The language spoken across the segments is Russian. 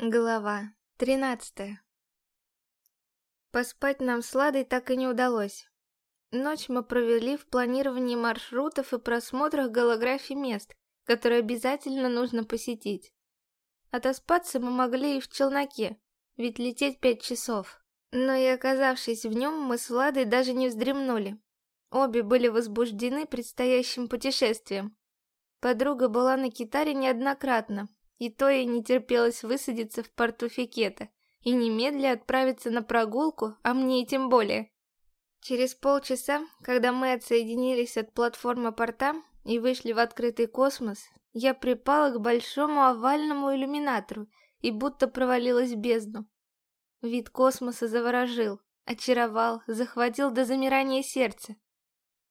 Глава тринадцатая Поспать нам с Ладой так и не удалось. Ночь мы провели в планировании маршрутов и просмотрах голографий мест, которые обязательно нужно посетить. Отоспаться мы могли и в челноке, ведь лететь пять часов. Но и оказавшись в нем, мы с Владой даже не вздремнули. Обе были возбуждены предстоящим путешествием. Подруга была на китаре неоднократно, и то ей не терпелось высадиться в порту Фикета и немедля отправиться на прогулку, а мне и тем более. Через полчаса, когда мы отсоединились от платформы порта и вышли в открытый космос, я припала к большому овальному иллюминатору и будто провалилась в бездну. Вид космоса заворожил, очаровал, захватил до замирания сердца.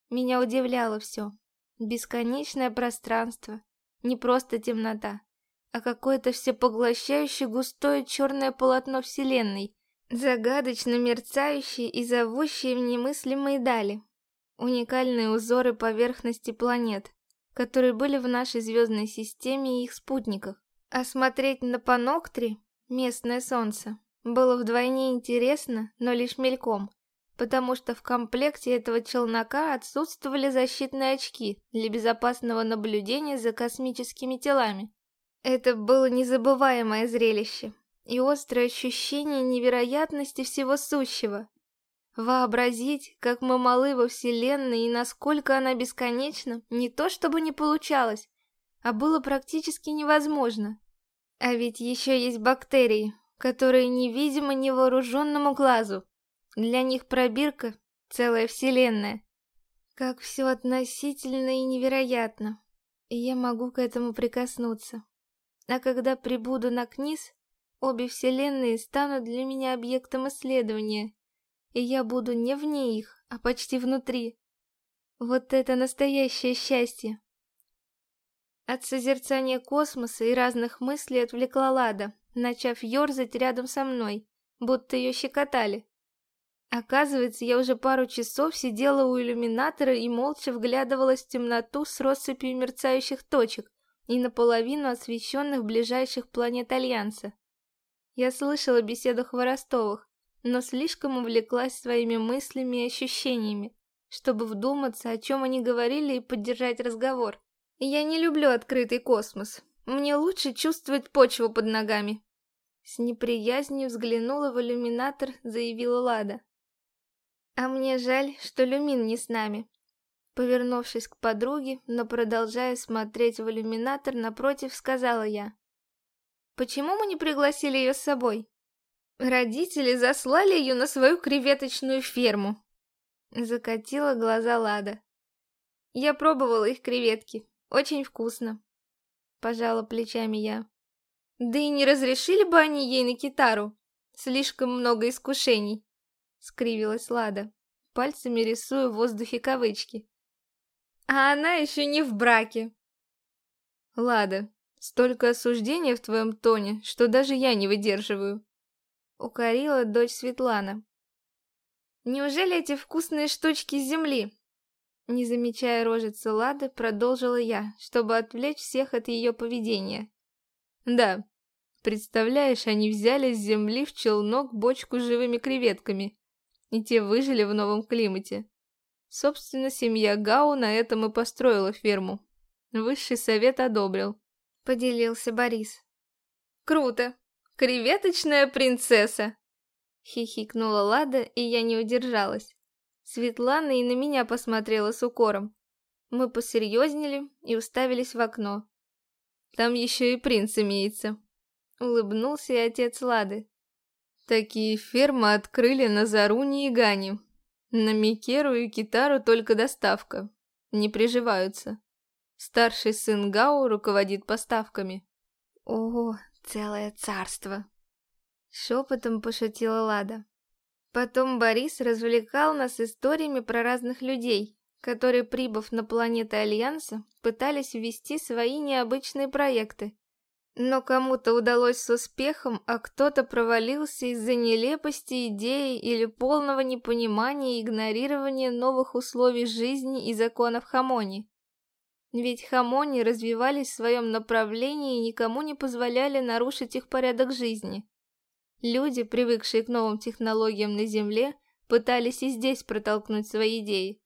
Меня удивляло все. Бесконечное пространство, не просто темнота, а какое-то всепоглощающее густое черное полотно Вселенной, загадочно мерцающее и зовущее в немыслимые дали. Уникальные узоры поверхности планет, которые были в нашей звездной системе и их спутниках. А смотреть на Паноктри, местное солнце, было вдвойне интересно, но лишь мельком, потому что в комплекте этого челнока отсутствовали защитные очки для безопасного наблюдения за космическими телами. Это было незабываемое зрелище и острое ощущение невероятности всего сущего. Вообразить, как мы малы во Вселенной и насколько она бесконечна, не то чтобы не получалось, а было практически невозможно. А ведь еще есть бактерии, которые невидимы невооруженному глазу. Для них пробирка — целая Вселенная. Как все относительно и невероятно. И я могу к этому прикоснуться. А когда прибуду на Книз, обе вселенные станут для меня объектом исследования, и я буду не вне их, а почти внутри. Вот это настоящее счастье. От созерцания космоса и разных мыслей отвлекла Лада, начав ерзать рядом со мной, будто ее щекотали. Оказывается, я уже пару часов сидела у иллюминатора и молча вглядывалась в темноту с россыпью мерцающих точек, и наполовину освещенных ближайших планет Альянса. Я слышала беседу Хворостовых, но слишком увлеклась своими мыслями и ощущениями, чтобы вдуматься, о чем они говорили и поддержать разговор. Я не люблю открытый космос. Мне лучше чувствовать почву под ногами. С неприязнью взглянула в иллюминатор, заявила Лада. А мне жаль, что Люмин не с нами. Повернувшись к подруге, но продолжая смотреть в иллюминатор напротив, сказала я. «Почему мы не пригласили ее с собой?» «Родители заслали ее на свою креветочную ферму», Закатила глаза Лада. «Я пробовала их креветки. Очень вкусно», Пожала плечами я. «Да и не разрешили бы они ей на китару. Слишком много искушений», Скривилась Лада, пальцами рисуя в воздухе кавычки. А она еще не в браке. Лада, столько осуждения в твоем тоне, что даже я не выдерживаю. Укорила дочь Светлана. Неужели эти вкусные штучки с земли? Не замечая рожицы Лады, продолжила я, чтобы отвлечь всех от ее поведения. Да, представляешь, они взяли с земли в челнок бочку с живыми креветками, и те выжили в новом климате. Собственно, семья Гау на этом и построила ферму. Высший совет одобрил. Поделился Борис. Круто! Креветочная принцесса! Хихикнула Лада, и я не удержалась. Светлана и на меня посмотрела с укором. Мы посерьезнели и уставились в окно. Там еще и принц имеется. Улыбнулся и отец Лады. Такие фермы открыли на Заруне и Гане, на Микеру и Китару только доставка. Не приживаются. Старший сын Гау руководит поставками. Ого, целое царство. Шепотом пошутила Лада. Потом Борис развлекал нас историями про разных людей, которые, прибыв на планеты Альянса, пытались ввести свои необычные проекты. Но кому-то удалось с успехом, а кто-то провалился из-за нелепости идеи или полного непонимания и игнорирования новых условий жизни и законов Хамони. Ведь хамони развивались в своем направлении и никому не позволяли нарушить их порядок жизни. Люди, привыкшие к новым технологиям на Земле, пытались и здесь протолкнуть свои идеи.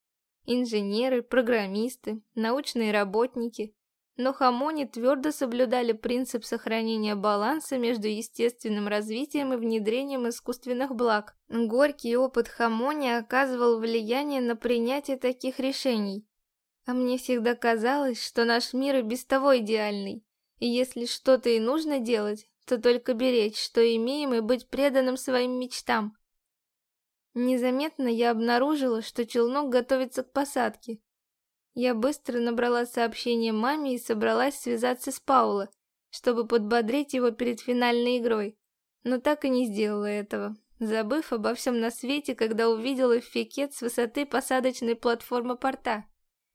Инженеры, программисты, научные работники. Но хамони твердо соблюдали принцип сохранения баланса между естественным развитием и внедрением искусственных благ. Горький опыт хамони оказывал влияние на принятие таких решений. А мне всегда казалось, что наш мир и без того идеальный. И если что-то и нужно делать, то только беречь, что имеем, и быть преданным своим мечтам. Незаметно я обнаружила, что челнок готовится к посадке. Я быстро набрала сообщение маме и собралась связаться с Пауло, чтобы подбодрить его перед финальной игрой. Но так и не сделала этого, забыв обо всем на свете, когда увидела фикет с высоты посадочной платформы порта.